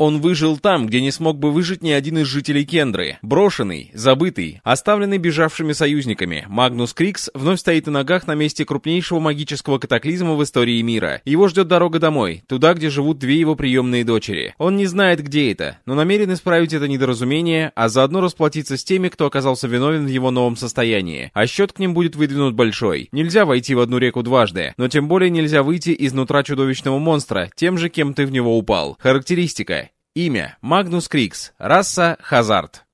Он выжил там, где не смог бы выжить ни один из жителей Кендры. Брошенный, забытый, оставленный бежавшими союзниками, Магнус Крикс вновь стоит на ногах на месте крупнейшего магического катаклизма в истории мира. Его ждет дорога домой, туда, где живут две его приемные дочери. Он не знает, где это, но намерен исправить это недоразумение, а заодно расплатиться с теми, кто оказался виновен в его новом состоянии. А счет к ним будет выдвинут большой. Нельзя войти в одну реку дважды, но тем более нельзя выйти изнутра чудовищного монстра, тем же, кем ты в него упал. Характеристика. Имя – Магнус Крикс. Раса – Хазард.